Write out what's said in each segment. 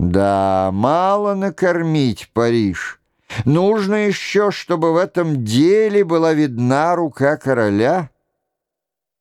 Да, мало накормить Париж. Нужно еще, чтобы в этом деле была видна рука короля.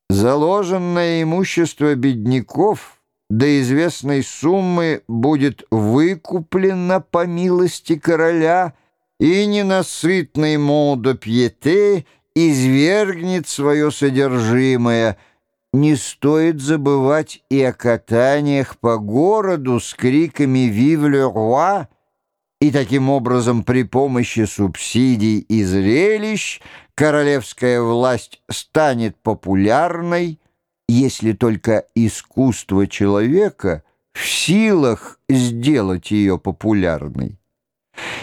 Заложенное имущество бедняков до известной суммы будет выкуплено по милости короля, и ненасытный модо пьете извергнет свое содержимое — не стоит забывать и о катаниях по городу с криками «Вив ле рoi!» и таким образом при помощи субсидий и зрелищ королевская власть станет популярной, если только искусство человека в силах сделать ее популярной.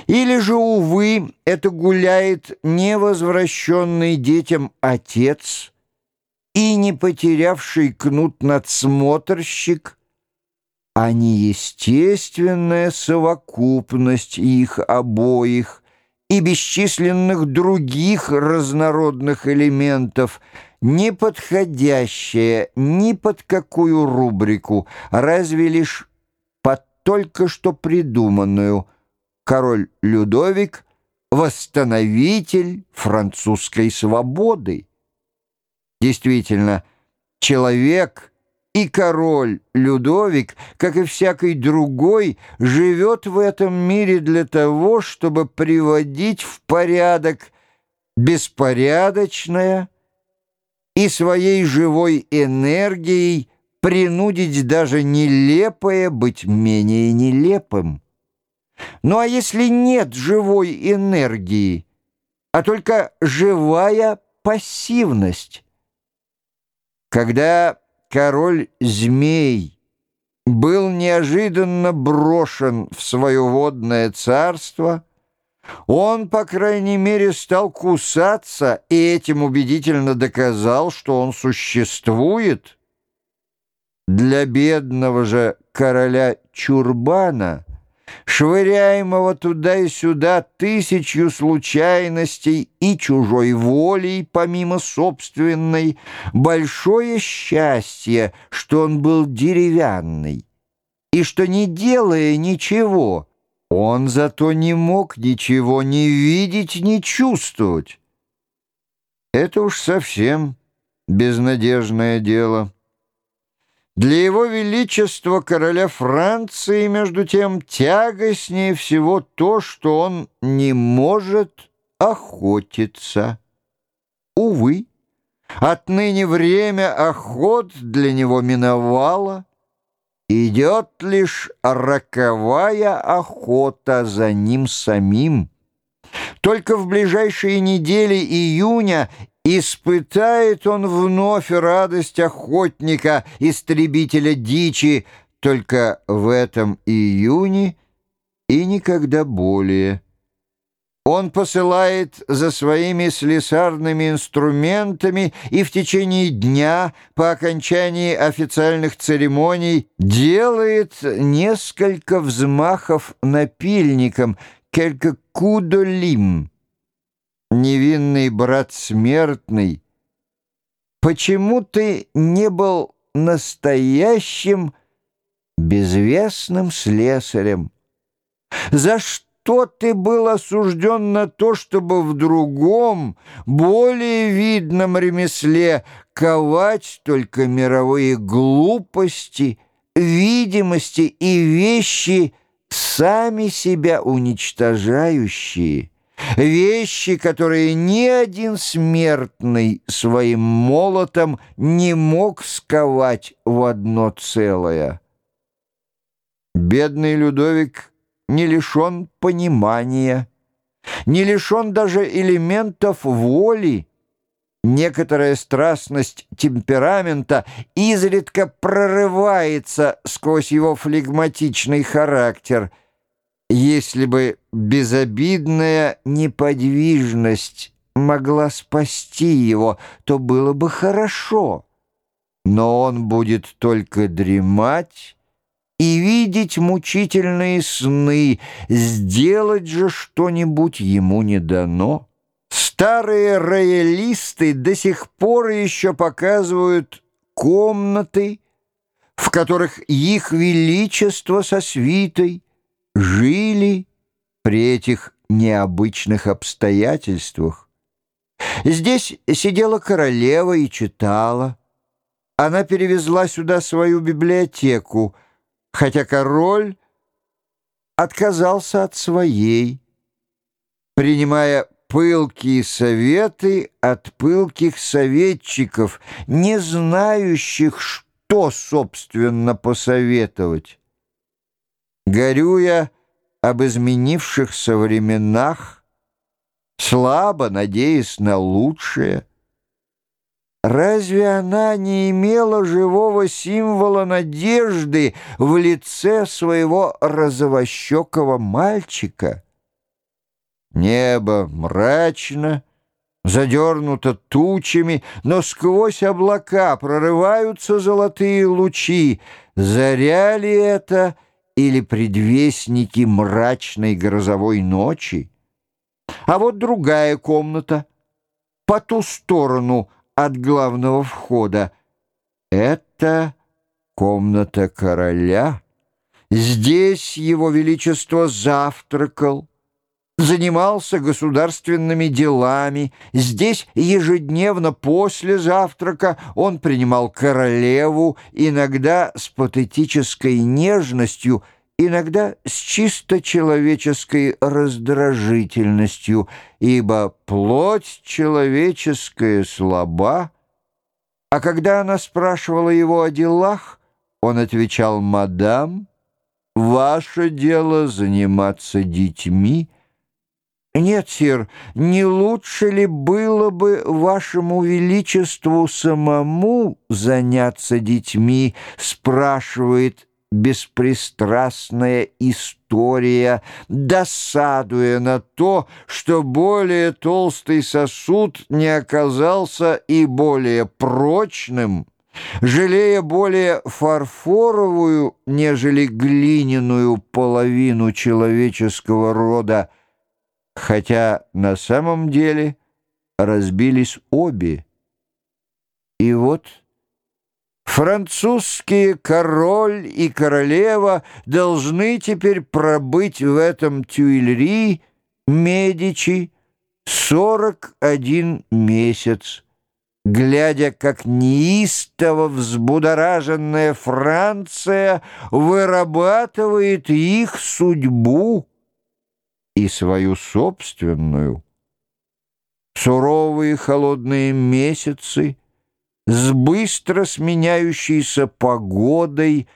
Или же, увы, это гуляет невозвращенный детям отец – и не потерявший кнут надсмотрщик, а неестественная совокупность их обоих и бесчисленных других разнородных элементов, не подходящая ни под какую рубрику, разве лишь под только что придуманную «Король Людовик» — восстановитель французской свободы. Действительно, человек и король Людовик, как и всякий другой, живет в этом мире для того, чтобы приводить в порядок беспорядочное и своей живой энергией принудить даже нелепое быть менее нелепым. Ну а если нет живой энергии, а только живая пассивность, когда король змей был неожиданно брошен в свое водное царство, он, по крайней мере, стал кусаться и этим убедительно доказал, что он существует. Для бедного же короля Чурбана — швыряемого туда и сюда тысячью случайностей и чужой волей, помимо собственной, большое счастье, что он был деревянный, и что, не делая ничего, он зато не мог ничего ни видеть, ни чувствовать. Это уж совсем безнадежное дело. Для его величества короля Франции, между тем, тягостнее всего то, что он не может охотиться. Увы, отныне время охот для него миновало, идет лишь роковая охота за ним самим. Только в ближайшие недели июня Испытает он вновь радость охотника, истребителя дичи, только в этом июне и никогда более. Он посылает за своими слесарными инструментами и в течение дня, по окончании официальных церемоний, делает несколько взмахов напильником, lime невинный брат смертный, почему ты не был настоящим безвестным слесарем? За что ты был осужден на то, чтобы в другом, более видном ремесле ковать только мировые глупости, видимости и вещи, сами себя уничтожающие? Вещи, которые ни один смертный своим молотом не мог сковать в одно целое. Бедный Людовик не лишен понимания, не лишен даже элементов воли, Некоторая страстность темперамента изредка прорывается сквозь его флегматичный характер — если бы безобидная неподвижность могла спасти его, то было бы хорошо. Но он будет только дремать и видеть мучительные сны, сделать же что-нибудь ему не дано. Старые роялисты до сих пор еще показывают комнаты, в которых их величество со свитой — жили при этих необычных обстоятельствах. Здесь сидела королева и читала. Она перевезла сюда свою библиотеку, хотя король отказался от своей, принимая пылкие советы от пылких советчиков, не знающих, что, собственно, посоветовать. Горюя об изменившихся временах, слабо надеясь на лучшее, Разве она не имела живого символа надежды в лице своего розовощекого мальчика? Небо мрачно, задернуто тучами, но сквозь облака прорываются золотые лучи. Заря ли это или предвестники мрачной грозовой ночи? А вот другая комната, по ту сторону от главного входа. Это комната короля. Здесь его величество завтракал занимался государственными делами. Здесь ежедневно после завтрака он принимал королеву, иногда с патетической нежностью, иногда с чисто человеческой раздражительностью, ибо плоть человеческая слаба, а когда она спрашивала его о делах, он отвечал «Мадам, ваше дело заниматься детьми». «Нет, сир, не лучше ли было бы вашему величеству самому заняться детьми?» спрашивает беспристрастная история, досадуя на то, что более толстый сосуд не оказался и более прочным, жалея более фарфоровую, нежели глиняную половину человеческого рода, хотя на самом деле разбились обе. И вот французские король и королева должны теперь пробыть в этом Тюильри, Медичи, 41 месяц, глядя, как неистово взбудораженная Франция вырабатывает их судьбу и свою собственную. Суровые холодные месяцы с быстро сменяющейся погодой,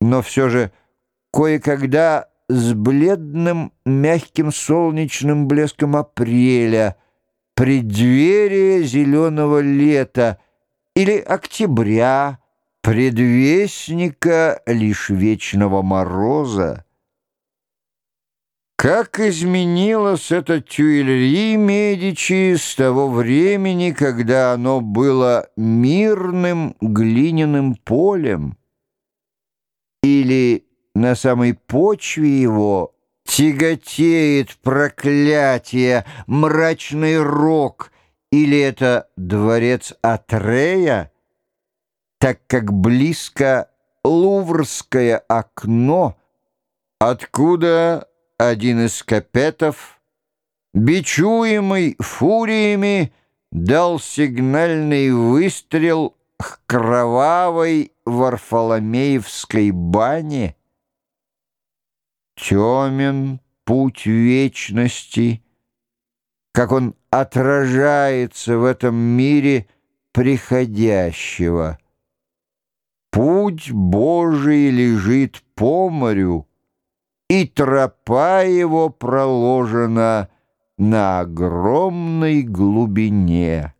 но все же кое-когда с бледным мягким солнечным блеском апреля, преддверие зеленого лета или октября, предвестника лишь вечного мороза, как изменилось это Тюильри Медичи с того времени, когда оно было мирным глиняным полем? Или на самой почве его тяготеет проклятие, мрачный рок, или это дворец Атрея, так как близко Луврское окно, откуда один из капетов, бичуемый фуриями, дал сигнальный выстрел к кровавой Варфоломеевской бане. Темен путь вечности, как он отражается в этом мире приходящего. Путь Божий лежит по морю, и тропа его проложена на огромной глубине.